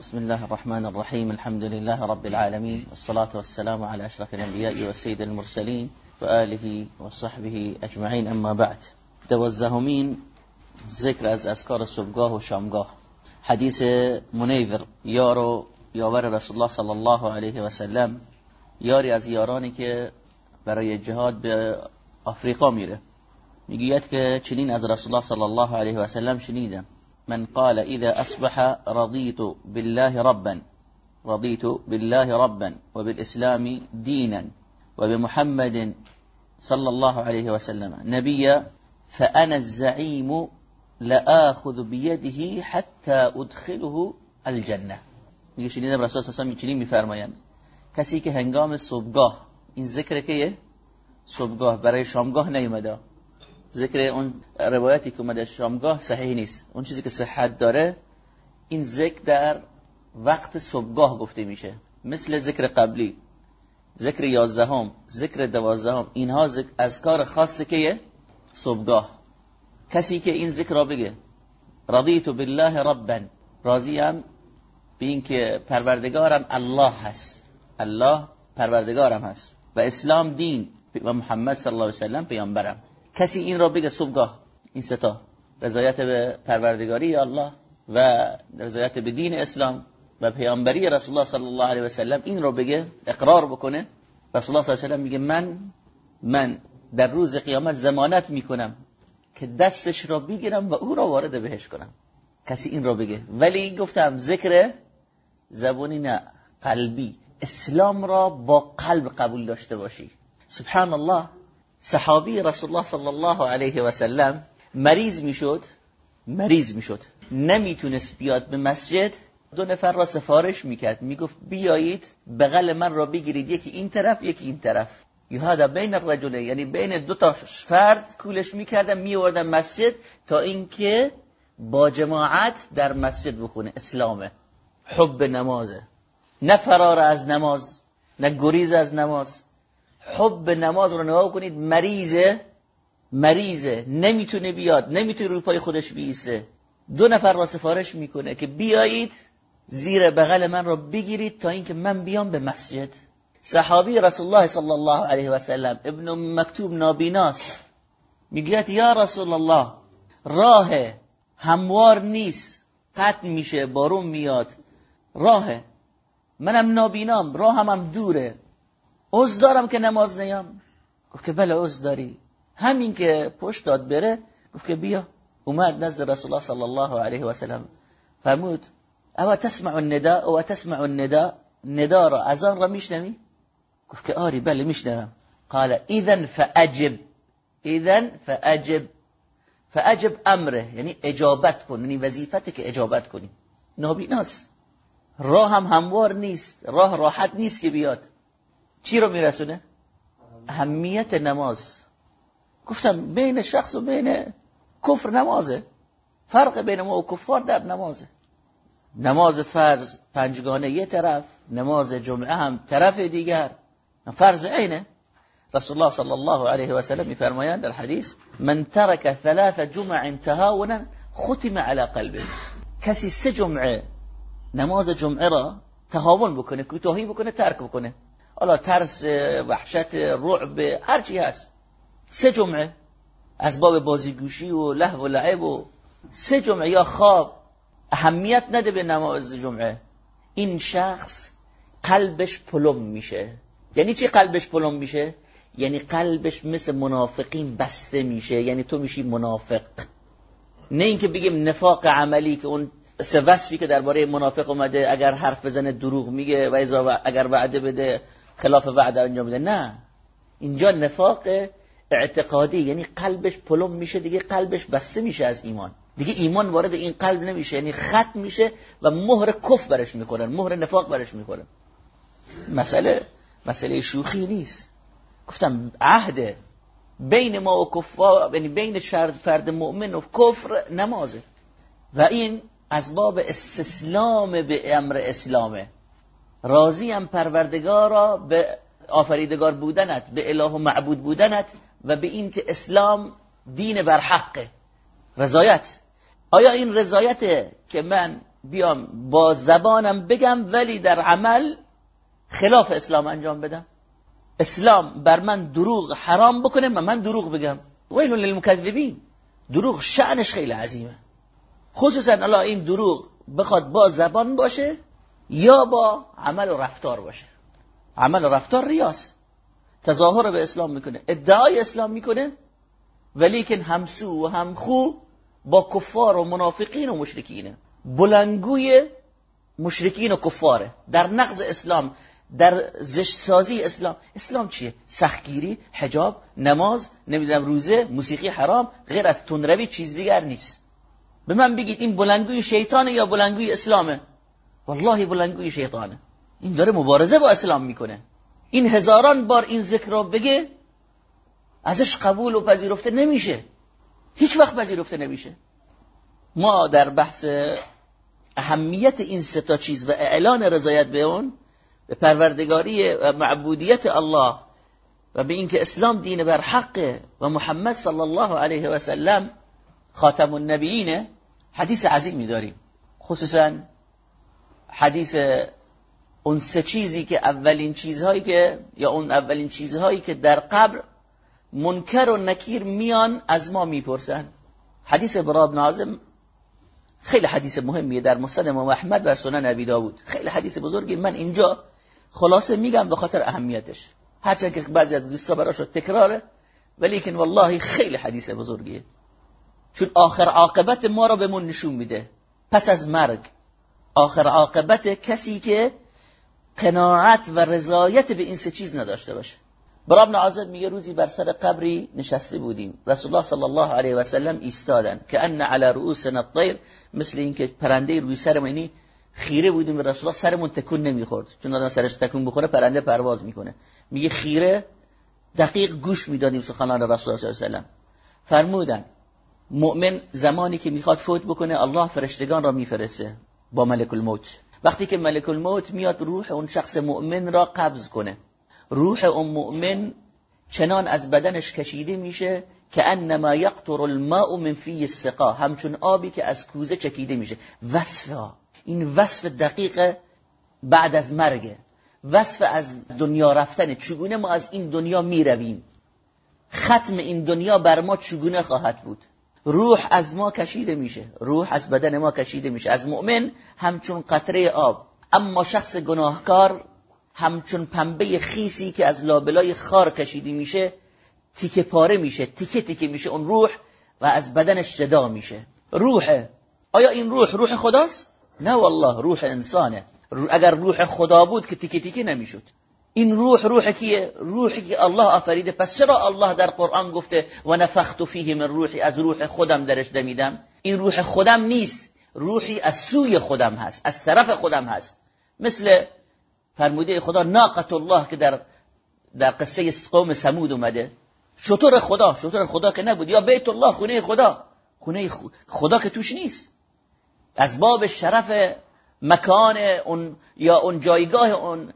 بسم الله الرحمن الرحيم الحمد لله رب العالمين والصلاة والسلام على أشرف الأنبياء والسيد المرسلين وآله وصحبه أجمعين أما بعد دوزهمين ذکر از اذکار صبحگاه و شامگاه حدیث منیور یار و یاور رسول الله صلی الله علیه و سلم یاری از یارانی که برای جهاد به آفریقا میره از رسول الله صلی الله علیه و سلم من قال إذا أصبح رضيت بالله ربا رضيت بالله ربا وبالإسلام دينا وبمحمد صلى الله عليه وسلم. نبيا فأنا الزعيم لآخذ بيده حتى أدخله الجنة. میگه شنیدم رسول صلی الله میفرمایند. کسی که هنگام صبحگاه این ذکر که صبحگاه برای شامگاه نیومده. ذکر اون روایتی که اومده شامگاه صحیح نیست. اون چیزی که صحت داره این ذکر در وقت صبحگاه گفته میشه. مثل ذکر قبلی ذکر یازدهم ذکر دوازدهم اینها ذکر از کار خاص که صبحگاه. کسی که این ذکر را بگه رضیت بالله ربا راضیم به این که پروردگارم الله هست. الله پروردگارم هست. و اسلام دین. و محمد صلی الله علیه و سلم پیامبرم. کسی این را بگه صبحگاه این ستا رضایت به پروردگاری الله و رضایت به دین اسلام و پیامبری رسول الله صلی الله علیه و سلم این را بگه اقرار بکنه. رسول الله صلی الله علیه و سلم میگه من من در روز قیامت زمانت می‌کنم که دستش را بگیرم و او را وارد بهش کنم. کسی این را بگه. ولی گفتم ذکر زبونی نه قلبی. اسلام را با قلب قبول داشته باشی. سبحان الله. صحابی رسول الله صلی الله علیه و سلم مریض می‌شد مریض می‌شد. نمی‌تونست بیاد به مسجد. دو نفر را سفارش می‌کرد. می‌گفت بیایید بغل من را بگیرید. یکی این طرف یکی این طرف. یهادا بین الرجله یعنی بین دو تا فرد کولش می‌کردن میوردن مسجد تا اینکه با جماعت در مسجد بخونه. اسلامه. حب نمازه. نه فرار از نماز نه گریز از نماز. حب نماز رو نگاه کنید مریضه مریضه نمی‌تونه بیاد نمی‌تونه روی پای خودش بیسته دو نفر را سفارش می‌کنه که بیایید زیر بغل من را بگیرید تا اینکه من بیام به مسجد. صحابی رسول الله صلی الله علیه و سلم ابن مکتوب نابیناست می‌گوید یا رسول الله راه هموار نیست قطع میشه بارون میاد. راه منم نابینام راه هم دوره. عوض دارم که نماز نیام. گفت که بله عوض داری. همین که پشت داد بره گفت که بیا. اومد نزد رسول الله صلی الله علیه و سلم. فرمود او تسمع النداء او تسمع النداء؟ ندا را اذان را میشنوی؟ گفت که آری بله میشنوم. قال اذا فاجب. اذا فاجب. فاجب امره. یعنی اجابت کن یعنی وظیفته که اجابت کنی. نابیناست راه هم هموار نیست. راه راحت نیست که بیاد. چی رو میرسونه؟ اهمیت نماز. گفتم بین شخص و بین کفر نمازه. فرق بین ما و کفار در نمازه. نماز فرض پنجگانه یه طرف نماز جمعه هم طرف دیگر. فرض عینه. رسول الله صلی الله علیه و سلم میفرمایند در حدیث من ترک ثلاث جمع تهاونا ختم على قلبه. کسی سه جمعه نماز جمعه را تهاون بکنه کوتاهی بکنه ترک بکنه. حالا ترس وحشت رعب هرچی هست. سه جمعه از باب بازیگوشی و لهو و لعب و سه جمعه یا خواب اهمیت نده به نماز جمعه. این شخص قلبش پلم میشه. یعنی چی قلبش پلم میشه؟ یعنی قلبش مثل منافقین بسته میشه. یعنی تو میشی منافق. نه اینکه بگیم نفاق عملی که اون سه وصفی که درباره منافق اومده اگر حرف بزنه دروغ میگه و اگر وعده بده خلاف وعده انجام بده نه. اینجا نفاق اعتقادی یعنی قلبش پلم میشه دیگه قلبش بسته میشه از ایمان. دیگه ایمان وارد این قلب نمیشه یعنی ختم میشه و مهر کف برش می‌خورن مهر نفاق برش می‌خورن. مسئله مسئله شوخی نیست. گفتم عهد بین ما و کفار یعنی بین فرد مؤمن و کفر نمازه. و این از باب استسلام به امر اسلامه. راضی هم پروردگارا به آفریدگار بودنت به اله و معبود بودنت و به این که اسلام دین بر حقه رضایت. آیا این رضایته که من بیام با زبانم بگم ولی در عمل خلاف اسلام انجام بدم؟ اسلام بر من دروغ حرام بکنه و من دروغ بگم. ویل للمکذبین. دروغ شأنش خیلی عظیمه. خصوصا الله این دروغ بخواد با زبان باشه یا با عمل و رفتار باشه. عمل و رفتار ریاست تظاهر به اسلام می‌کنه. ادعای اسلام می‌کنه ولیکن همسو و همخو با کفار و منافقین و مشرکینه بلنگوی مشرکین و کفاره. در نقض اسلام در زشتسازی اسلام. اسلام چیه؟ سختگیری حجاب نماز نمی‌دونم روزه موسیقی حرام غیر از تندروی چیز دیگر نیست. به من بگید این بلنگوی شیطانه یا بلنگوی اسلامه؟ والله بلنگوی شیطانه. این داره مبارزه با اسلام می‌کنه. این هزاران بار این ذکر رو بگه ازش قبول و پذیرفته نمیشه. هیچ وقت پذیرفته نمیشه. ما در بحث اهمیت این سه تا چیز و اعلان رضایت به اون به پروردگاری و معبودیت الله و به اینکه اسلام دین بر حقه و محمد صلی الله علیه و سلم خاتم النبیینه حدیث عظیمی داریم. خصوصا حدیث اون سه چیزی که اولین چیزهایی که یا اون اولین چیزهایی که در قبر منکر و نکیر میان از ما می‌پرسن. حدیث براب نازم خیلی حدیث مهمیه در مسند امام احمد و سنن ابی داود. خیلی حدیث بزرگی. من اینجا خلاصه میگم به خاطر اهمیتش. هرچند که بعضی از دوستا براش تکراره ولیکن والله خیلی حدیث بزرگیه. چون آخر عاقبت ما را بهمون نشون میده. پس از مرگ. آخر عاقبت کسی که قناعت و رضایت به این سه چیز نداشته باشه. برای ابن عازب میگه روزی بر سر قبری نشسته بودیم. رسول الله صلی الله علیه و سلم ایستادن. که ان علی رؤوسنا الطیر مثل اینکه پرنده روی سر منی خیره بودیم به رسول الله سرمون تکون نمی‌خورد. چون آدم سرش تکون بخوره پرنده پرواز می‌کنه. میگه خیره دقیق گوش می‌دادیم سخنان رسول الله صلی الله علیه و سلم. فرمودن مؤمن زمانی که می‌خواد فوت بکنه الله فرشتگان را میفرسته. با ملک الموت وقتی که ملک الموت میاد روح اون شخص مؤمن را قبض کنه. روح اون مؤمن چنان از بدنش کشیده میشه که انما یقطر الماء من فی السقا. همچون آبی که از کوزه چکیده میشه. وصف این وصف دقیق بعد از مرگ وصف از دنیا رفتن چگونه ما از این دنیا می‌رویم؟ ختم این دنیا بر ما چگونه خواهد بود؟ روح از ما کشیده میشه. روح از بدن ما کشیده میشه. از مؤمن همچون قطره آب. اما شخص گناهکار همچون پنبه خیسی که از لابلای خار کشیده میشه تیکه پاره میشه تیکه تیکه میشه اون روح و از بدنش جدا میشه. روح. آیا این روح روح خداست؟ نه والله روح انسانه. اگر روح خدا بود که تیکه تیکه نمی‌شد. این روح روح کیه روحی که الله آفریده. پس چرا الله در قرآن گفته و نفخت فیه من روحی از روح خودم درش دمیدم. این روح خودم نیست. روحی از سوی خودم هست. از طرف خودم هست. مثل فرموده خدا ناقت الله که در در قصه قوم سمود اومده. شطور خدا شطور خدا که نبود. یا بیت الله خونه خدا. خونه خدا که توش نیست. از باب شرف مکان اون یا اون جایگاه اون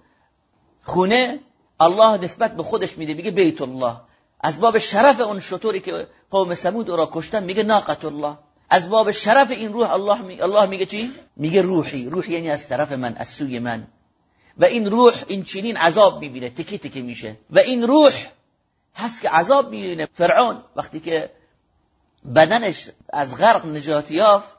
خونه الله نسبت به خودش میده میگه بیت الله از باب شرف اون شطوری که قوم سمود او را کشتن میگه ناقت الله از باب شرف این روح الله می... الله میگه چی؟ میگه روحی. روح یعنی از طرف من از سوی من. و این روح این چنین عذاب می‌بینه تکی تکی میشه. و این روح هست که عذاب می‌بینه. فرعون وقتی که بدنش از غرق نجات یافت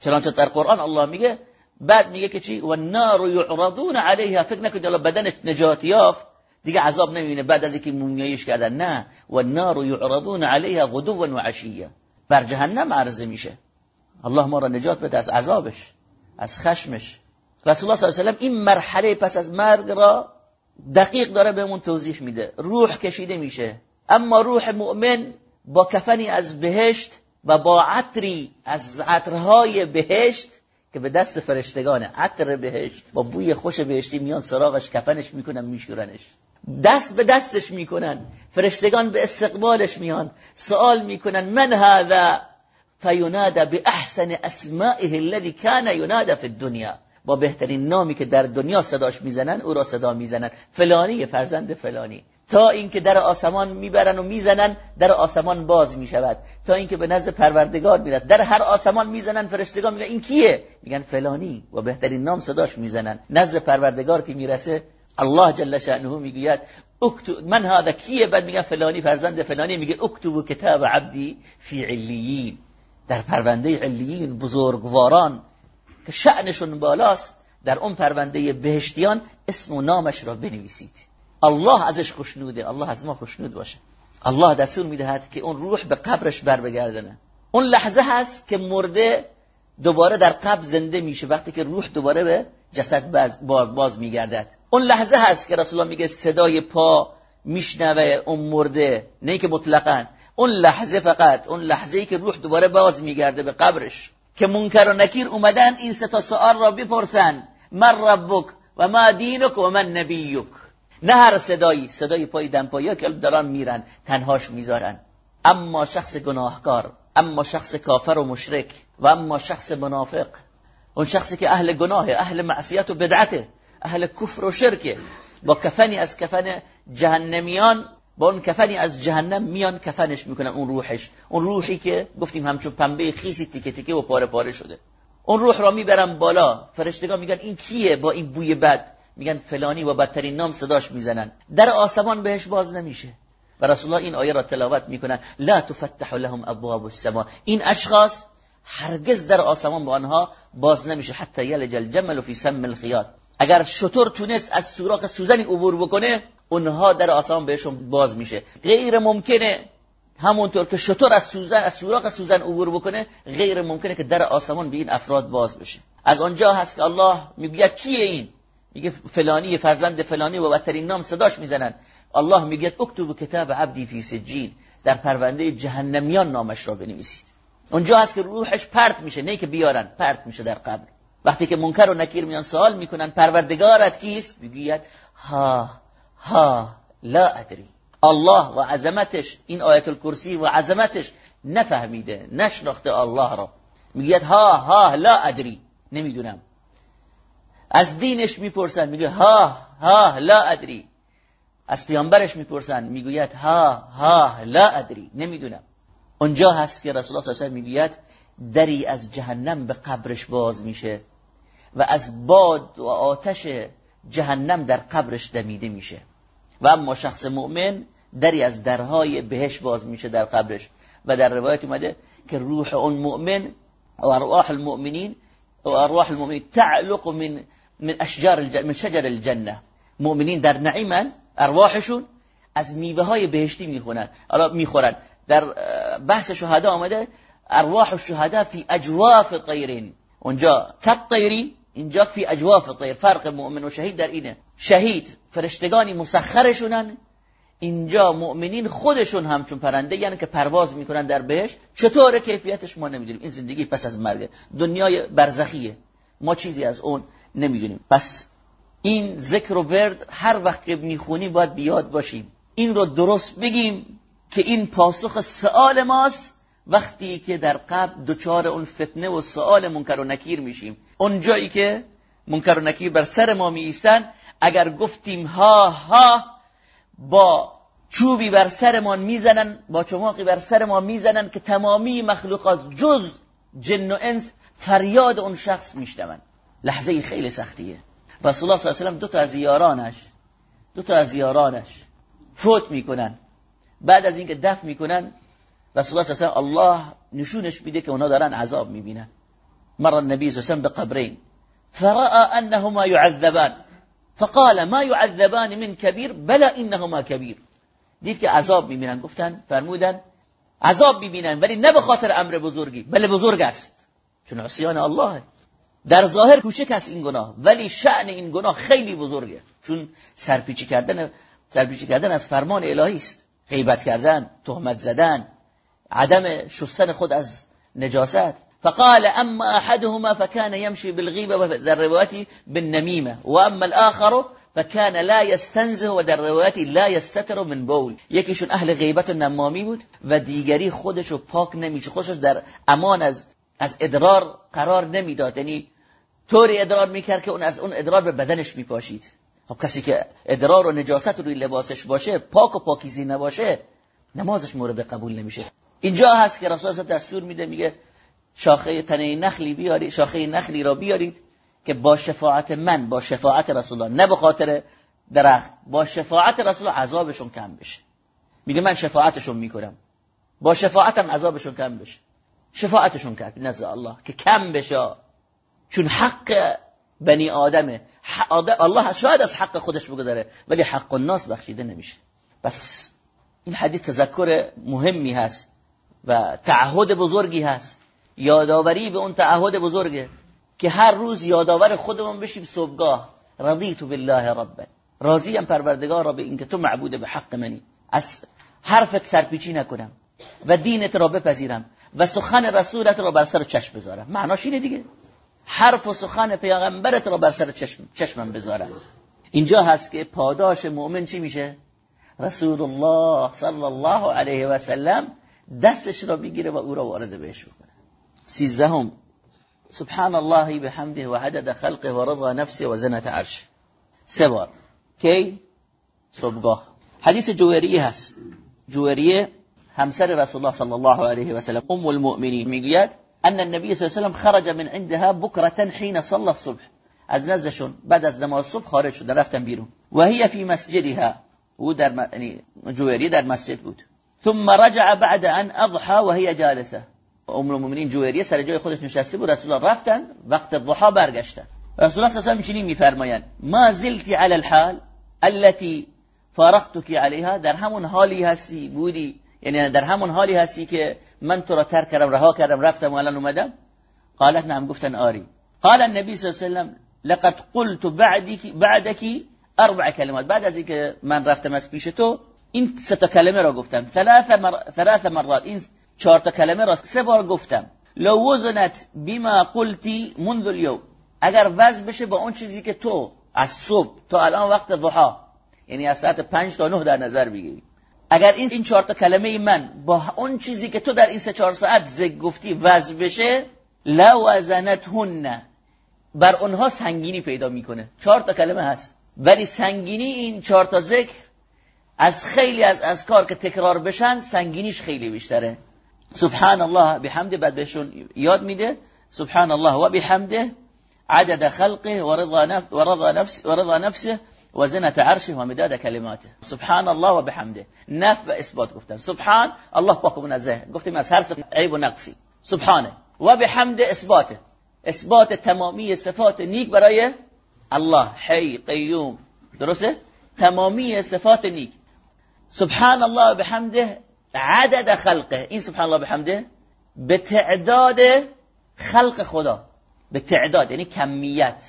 چنانچه در قرآن الله میگه بعد میگه که چی؟ و النار یعرضون علیها. فکر نکنید الله بدنش نجات یافت. دیگه عذاب نمی‌بینه. بعد از اینکه مومیایش کردن. نه. و النار یعرضون علیها غدوا و عشیه. بر جهنم عرضه میشه. الله ما را نجات بده از عذابش از خشمش. رسول الله صلی الله علیه و این مرحله پس از مرگ را دقیق داره بهمون توضیح میده. روح کشیده میشه. اما روح مؤمن با کفنی از بهشت و با عطری از عطرهای بهشت که به دست فرشتگانه عطر بهشت با بوی خوش بهشتی میان سراغش کفنش می‌کنن میشورنش. دست به دستش می‌کنن. فرشتگان به استقبالش میان. سوال می‌کنن من هذا؟ فینادى باحسن اسمائه الذي كان ينادى في الدنيا با بهترین نامی که در دنیا صداش می‌زنن او را صدا می‌زنن. فلانی فرزند فلانی. تا اینکه در آسمان می‌برن و می‌زنن در آسمان باز می‌شود. تا اینکه به نزد پروردگار می‌رسد. در هر آسمان می‌زنن فرشتگان میگن این کیه؟ میگن فلانی. و بهترین نام صداش می‌زنن. نزد پروردگار که می‌رسه الله جل شأنه می‌گوید من هذا کیه؟ بعد میگن فلانی فرزند فلانی. میگه اکتب کتاب عبدی فی علیین. در پرونده علیین بزرگواران که شأنشون بالاست در اون پرونده بهشتیان اسم و نامش را بنویسید. الله ازش خوشنوده الله از ما خوشنود باشه. الله دستور می‌دهد که اون روح به قبرش بر بگردنه اون لحظه هست که مرده دوباره در قبر زنده میشه وقتی که روح دوباره به جسد باز, باز میگردد. اون لحظه هست که رسول الله میگه صدای پا میشنوه اون مرده نه که مطلقا. اون لحظه فقط اون لحظه ای که روح دوباره باز میگرده به قبرش. که منکر و نکیر اومدن این سه تا سوال را بپرسن. من ربک و ما دینک و من نبیک. نه هر صدایی صدای پای دمپایی که دارن میرن تنهاش می‌ذارن. اما شخص گناهکار اما شخص کافر و مشرک و اما شخص منافق. اون شخصی که اهل گناه اهل معصیت و بدعته اهل کفر و شرکه. با کفنی از کفن جهنمیان با اون کفنی از جهنم میان کفنش می‌کنن اون روحش. اون روحی که گفتیم همچون پنبه خیسی تیکه تیکه و پاره پاره شده. اون روح را می‌برن بالا. فرشتگان میگن این کیه با این بوی بد؟ میگن فلانی و بدترین نام صداش می‌زنن. در آسمان بهش باز نمیشه. و رسول الله این آیه را تلاوت می‌کنن لا تفتح لهم ابواب السما. این اشخاص هرگز در آسمان با آنها باز نمیشه. حتی یلج الجمل فی سم الخیاط. اگر شطور تونست از سوراخ سوزنی عبور بکنه اونها در آسمان بهشون باز میشه. غیر ممکنه همونطور که شطور از سوزن از سوراخ سوزن عبور بکنه غیر ممکنه که در آسمان به این افراد باز بشه. از آنجا هست که الله میگه کیه این؟ میگه فلانی فرزند فلانی و بدترین نام صداش می‌زنن. الله میگه اکتب کتاب عبدی فی سجین. در پرونده جهنمیان نامش را بنویسید. اونجا هست که روحش پرت میشه نه که بیارن پرت میشه در قبر. وقتی که منکر و نکیر میان سوال می‌کنن پروردگارت کیست؟ می‌گوید ها. ها لا ادری. الله و عظمتش این آیت الکرسی و عظمتش نفهمیده نشناخته الله را. می‌گوید ها ها لا ادری. نمی‌دونم. از دینش می‌پرسن میگه ها ها لا ادری. از پیامبرش می‌پرسن می‌گوید ها ها لا ادری. نمی‌دونم. اونجا هست که رسول الله صلی الله علیه می‌گوید دری از جهنم به قبرش باز میشه و از باد و آتش جهنم در قبرش دمیده میشه. و اما شخص مؤمن دری از درهای بهش باز میشه در قبرش. و در روایت اومده که روح اون مؤمن و ارواح المؤمنین و ارواح المؤمنین تعلق من من اشجار من شجر الجنه مؤمنین در نعیمن ارواحشون از میوه های بهشتی می‌خونن. می‌خورن. در بحث شهدا آمده ارواح الشهداء فی اجواف طیرین. اونجا کت اینجا فی اجواف طیر فرق مؤمن و شهید در اینه. شهید فرشتگانی مسخرشونن اینجا مؤمنین خودشون همچون پرنده یعنی که پرواز می‌کنن در بهش چطور کیفیتش ما نمی‌دونیم. این زندگی پس از مرگ. دنیای برزخیه. ما چیزی از اون نمی‌دونیم. پس این ذکر و ورد هر وقت که می‌خونی باید بیاد باشیم. این رو درست بگیم که این پاسخ سوال ماست. وقتی که در قبل دچار اون فتنه و سوال منکر و نکیر میشیم. اون جایی که منکر و نکیر بر سر ما می اگر گفتیم ها ها با چوبی بر سرمان می‌زنن با چماقی بر سر ما می‌زنن که تمامی مخلوقات جز جن و انس فریاد اون شخص میشنون. لحظه خیلی سختیه. رسول الله صلی الله علیه و دو تا از یارانش دو تا از یارانش فوت می‌کنن. بعد از اینکه دفن می‌کنن رسول الله صلی الله نشونش میده که اونا دارن عذاب می‌بینن. مر النبي صلی الله علیه و بقبرین. فرأى انهما يعذبان. فقال ما يعذبان من كبير؟ بلا انهما كبير. دید که عذاب می‌بینن. گفتن فرمودن عذاب می‌بینن ولی نه به خاطر امر بزرگی. بله بزرگ است. چون عصیان الله. در ظاهر کوچک است این گناه ولی شأن این گناه خیلی بزرگه. چون سرپیچی کردن سرپیچی کردن از فرمان الهی است. غیبت کردن تهمت زدن عدم شستن خود از نجاست. فقال اما احدهما فكان يمشي بالغيبه در روایتی بالنميمه واما الاخر فكان لا يستنزه و در روایتی لا يستتر من بول. یکیشون اهل غیبت و نمامی بود و دیگری خودشو پاک نمیشه خودش در امان از از ادرار قرار نمی‌داد. یعنی طوری ادرار می‌کرد که اون از اون ادرار به بدنش میپاشید. خب کسی که ادرار و نجاست روی لباسش باشه پاک و پاکیزی نباشه نمازش مورد قبول نمیشه. اینجا هست که رسول دستور میده میگه شاخه تنه نخلی بیارید شاخه نخلی را بیارید که با شفاعت من با شفاعت رسول الله نه به خاطر درخت با شفاعت رسول عذابشون کم بشه. میگه من شفاعتشون می‌کنم. با شفاعتم عذابشون کم بشه. شفاعتشون کرد نزد الله که کم بشه. چون حق بنی آدمه. الله شاید از حق خودش بگذاره ولی حق الناس بخشیده نمیشه. بس این حدیث تذکر مهمی هست. و تعهد بزرگی هست. یادآوری به اون تعهد بزرگه که هر روز یادآور خودمون بشیم صبحگاه. رضیت بالله ربا راضیم پروردگار را به اینکه تو معبود به حق منی. از حرفت سرپیچی نکنم و دینت را بپذیرم و سخن رسولت را بر سر چشم بذارم. معناش اینه دیگه. حرف و سخن پیغمبرت را بر سر چشم چشمم بذارم. اینجا هست که پاداش مؤمن چی میشه؟ رسول الله صلی الله علیه و سلم دستش را بگیره و او را وارد بهش بکنه. سیزدهم سبحان الله بحمده و عدد خلقه و رضا نفسه و زنت عرش سه بار. کی؟ صبحگاه. حدیث جویریه هست. جویریه همسر رسول الله صلی الله علیه و سلم ام المؤمنین. می‌گوید ان النبي صلی الله علیه و خرج من عندها بكره حين صلى الصبح. از نزدشون بعد از نماز صبح خارج شد رفتن بیرون. و هي في مسجدها. او در یعنی جویریه در مسجد بود. ثم رجع بعد أن أضحى وهي جالسة. أم المؤمنین جویریه سر جای خودش نشسته بود رسول الله رفتن وقت ضحا برگشتن. رسول الله صلی الله علیه و میفرمایند. ما زلتی على الحال التي فارقتك عليها در همون حالی هستی بودی یعنی در همون حالی هستی که من تو را ترک کردم رها کردم رفتم و الان اومدم. قالت نعم. گفتن آری. قال النبي صلی الله علیه و لقد قلت بعدك بعدك أربع کلمات. بعد از اینکه من رفتم از پیش تو این سه تا کلمه را گفتم. ثلاث مر... مرات. این چهار تا کلمه را سه بار گفتم. لو وزنت بما قلتی منذ اليوم اگر وزن بشه با اون چیزی که تو از صبح تا الان وقت ضحا یعنی از ساعت 5 تا 9 در نظر بگیری. اگر این این چهار تا کلمه من با اون چیزی که تو در این سه چهار ساعت ذکر گفتی وزن بشه لا وزنتهن. بر اونها سنگینی پیدا می‌کنه. چهار تا کلمه هست. ولی سنگینی این چهار تا ذکر از خیلی از اذکار که تکرار بشن سنگینیش خیلی بیشتره. سبحان الله بحمده بعد بهشون یاد میده. سبحان الله و بحمده عدد خلقه و رضا, نفس و رضا, نفس و رضا نفسه و زنت عرشه و مداد کلماته. سبحان الله و بحمده. نف و اثبات گفتم سبحان الله پاک منزه. گفتیم از هر عیب و نقصی. سبحانه. و بحمده اثباته. اثبات تمامی صفات نیک برای الله. حی قیوم. درسته؟ تمامی صفات نیک. سبحان الله بحمده عدد خلقه. این سبحان الله بحمده به تعداد خلق خدا. به تعداد یعنی کمیت.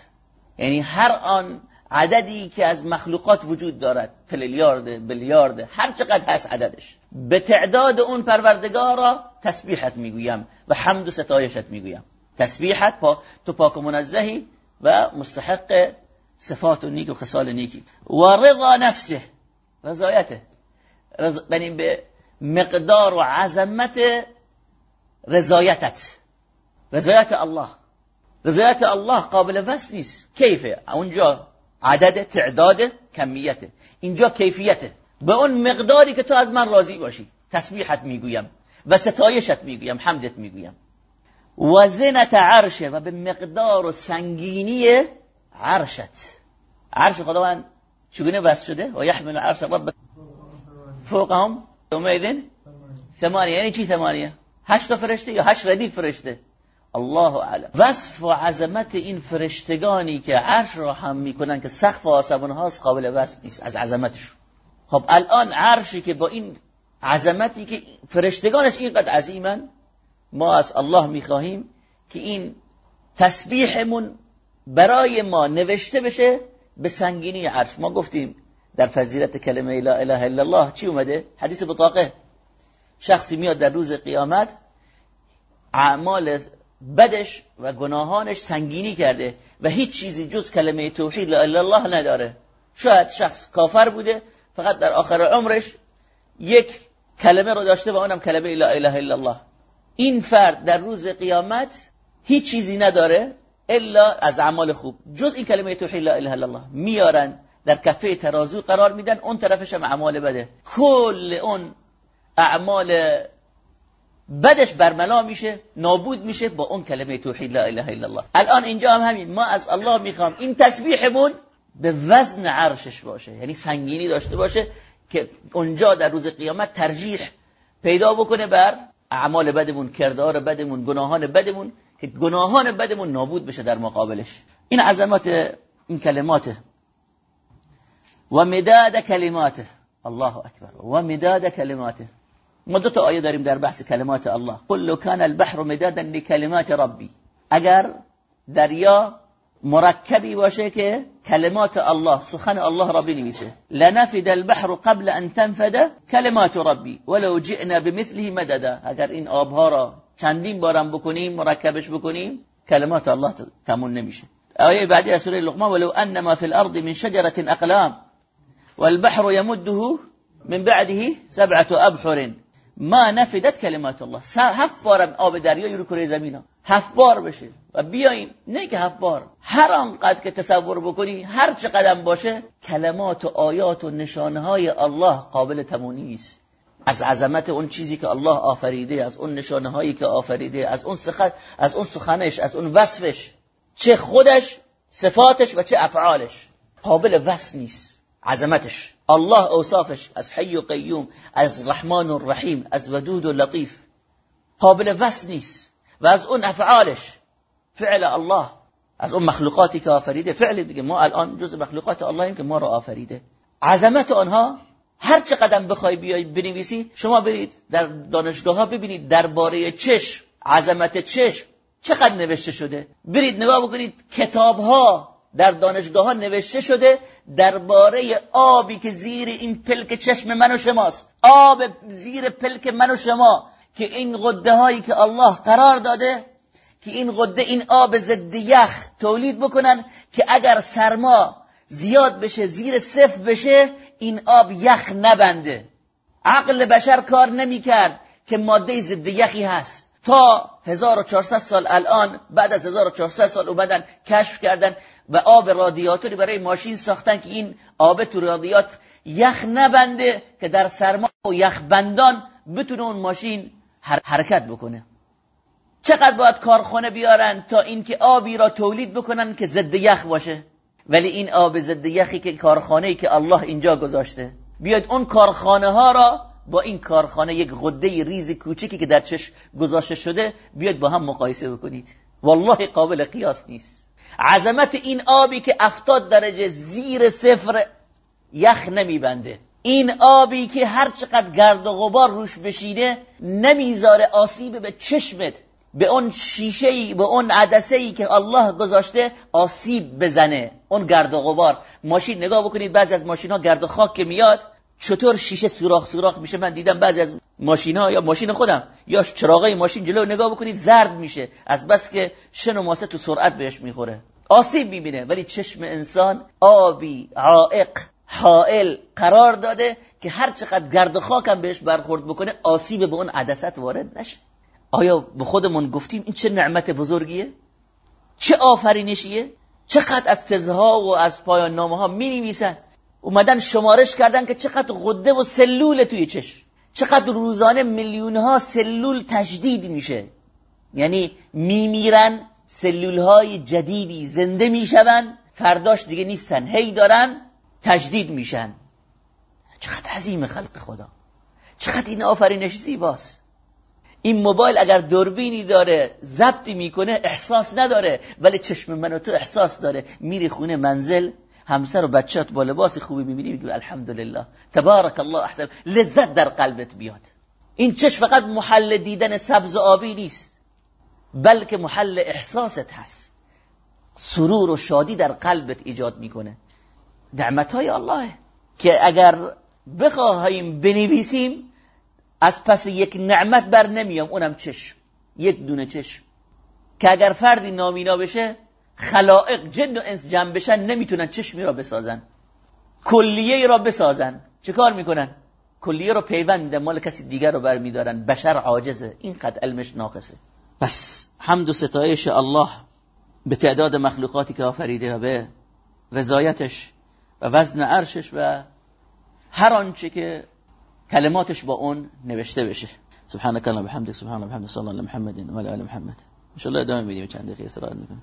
یعنی هر آن عددی که از مخلوقات وجود دارد تریلیارد بلیارد هر چقدر هست عددش. به تعداد اون پروردگار را تسبیحت می‌گویم و حمد و ستایشت می‌گویم. تسبیحت پا تو پاک و منزهی و مستحق صفات و نیک و خصال نیکی. و رضا نفسه. رضایته. رضا به مقدار و عظمت رضایتت. رضایت الله. رضایت الله قابل وصف نیست. کیفه؟ اونجا عدد تعداد کمیته اینجا کیفیته به اون مقداری که تو از من راضی باشی. تسبیحت می‌گویم. و ستایشت می‌گویم. حمدت می‌گویم. و زنت عرشه و به مقدار و سنگینی عرشت. عرش خداوند چگونه بس شده؟ و یحمل عرش رب فوقهم یومئذ ثمانیه. یعنی چی ثمانیه؟ هشت فرشته یا هشت ردیف فرشته؟ الله اعلم. وصف و عظمت این فرشتگانی که عرش را هم می‌کنن که سقف آسمان هاست قابل وصف نیست از عظمتش. خب الان عرشی که با این عظمتی که فرشتگانش اینقدر عظیمن ما از الله می‌خواهیم که این تسبیحمون برای ما نوشته بشه به سنگینی عرش. ما گفتیم در فضیلت کلمه لا اله الا الله چی اومده؟ حدیث بطاقه شخصی میاد در روز قیامت اعمال بدش و گناهانش سنگینی کرده و هیچ چیزی جز کلمه توحید لا اله الله نداره. شاید شخص کافر بوده فقط در آخر عمرش یک کلمه رو داشته و اونم کلمه لا اله الا الله. این فرد در روز قیامت هیچ چیزی نداره الا از اعمال خوب. جز این کلمه توحید لا اله الا الله. میارن در کفه ترازو قرار میدن اون طرفش هم اعمال بده. کل اون اعمال بدش برملا میشه نابود میشه با اون کلمه توحید لا اله الا الله. الان اینجا هم همین ما از الله می‌خوام. این تسبیحمون به وزن عرشش باشه. یعنی سنگینی داشته باشه که اونجا در روز قیامت ترجیح پیدا بکنه بر اعمال بدمون کردار بدمون گناهان بدمون که گناهان بدمون نابود بشه در مقابلش. این عظمت این کلماته و مداد کلماته الله اکبر و مداد کلماته ما دو تا آیه در بحث کلمات الله. قل لو كان البحر مدادا لكلمات ربي. اگر دریا مرکبی باشه که کلمات الله. سخن الله را بنویسه لنفد البحر قبل أن تنفد کلمات ربی ولو جئنا بمثله مددا. اگر این آبها را چندین بارم بکنیم مرکبش بکنیم کلمات الله تمون نمیشه آیه بعدی از سوره لقمان ولو انما في الأرض من شجرة أقلام. والبحر يمده من بعده سبعه ابحر ما نفدت کلمات الله. هفت بارم آب دریایی رو کره زمین هفت بار بشه. و بیاییم نه که هفت بار. هر آنقدر که تصور بکنی هر چه قدم باشه کلمات و آیات و نشانه های الله قابل تمونی است از عظمت اون چیزی که الله آفریده از اون نشانه هایی که آفریده از اون سخن از اون سخنش از اون وصفش. چه خودش صفاتش و چه افعالش. قابل وصف نیست. عظمتش. الله اوصافش از حی و قیوم از رحمان و رحیم از ودود و لطیف. قابل وصف نیست و از اون افعالش. فعل الله. از اون مخلوقاتی که آفریده. فعل دیگه ما الان جز مخلوقات اللهیم که ما را آفریده. عظمت آنها هر چه قدم بخوای بیای بنویسی شما برید در دانشگاه ها ببینید درباره چشم عظمت چشم چقدر نوشته شده. برید نگاه بکنید کتاب ها در دانشگاه ها نوشته شده درباره آبی که زیر این پلک چشم من و شماست. آب زیر پلک من و شما که این غده هایی که الله قرار داده که این غده این آب ضد یخ تولید بکنن که اگر سرما زیاد بشه زیر صفر بشه این آب یخ نبنده. عقل بشر کار نمی‌کرد که ماده ضد یخی هست. تا 1400 سال الان بعد از 1400 سال اومدن کشف کردن و آب رادیاتوری برای ماشین ساختن که این آب تو رادیات یخ نبنده که در سرما و یخ بندان بتونه اون ماشین حرکت بکنه. چقدر باید کارخانه بیارن تا اینکه آبی را تولید بکنن که ضد یخ باشه؟ ولی این آب ضد یخی که کارخانه ای که الله اینجا گذاشته. بیاید اون کارخانه ها را با این کارخانه یک غده ریز کوچکی که در چشم گذاشته شده بیاید با هم مقایسه بکنید. والله قابل قیاس نیست. عظمت این آبی که افتاد درجه زیر صفر یخ نمیبنده. این آبی که هر چقدر گرد و غبار روش بشینه نمی‌ذاره آسیب به چشمت به اون شیشه به اون عدسه ای که الله گذاشته آسیب بزنه. اون گرد و غبار. ماشین نگاه بکنید بعضی از ماشین ها گرد و خاک که میاد. چطور شیشه سوراخ سوراخ میشه؟ من دیدم بعضی از ماشین ها یا ماشین خودم یا چراغای ماشین جلو نگاه بکنید زرد میشه. از بس که شن و ماسه تو سرعت بهش می‌خوره. آسیب می‌بینه ولی چشم انسان آبی عائق حائل قرار داده که هر چقدر گرد و خاکم بهش برخورد بکنه آسیب به اون عدست وارد نشه. آیا به خودمون گفتیم این چه نعمت بزرگیه؟ چه آفرینشیه؟ چقدر از تزها و از پایان نامه ها می نویسن اومدن شمارش کردن که چقدر غده و سلول توی چشم. چقدر روزانه میلیون ها سلول تجدید میشه. یعنی میمیرن سلول های جدیدی زنده میشون فرداش دیگه نیستن. هی دارن تجدید میشن. چقدر عظیم خلق خدا. چقدر این آفرینش زیباست. این موبایل اگر دوربینی داره ضبطی می‌کنه احساس نداره ولی چشم من و تو احساس داره. میری خونه منزل همسر و بچات با لباس خوبی می‌بینی میگی الحمدلله. تبارک الله احسن. لذت در قلبت بیاد. این چشم فقط محل دیدن سبز آبی نیست بلکه محل احساست هست. سرور و شادی در قلبت ایجاد می‌کنه. نعمت های الله که اگر بخواهیم بنویسیم از پس یک نعمت بر نمیام. اونم چشم. یک دونه چشم. که اگر فردی نامینا بشه خلائق جن و انس جمع بشن نمی‌تونن چشمی را بسازن. کلیه را بسازن. چه کار می‌کنن؟ کلیه رو پیوند میدن مال کسی دیگر رو برمیدارن. بشر عاجزه. اینقدر علمش ناقصه. بس. حمد و ستایش الله به تعداد مخلوقاتی که آفریده به رضایتش و وزن عرشش و هر آنچه که کلماتش با اون نوشته بشه. سبحانك اللهم وبحمدك سبحان الله وبحمده صلی الله محمد و علی محمد. ان شاء الله ادامه میدیم. چند دقیقه استراحت می‌کنیم.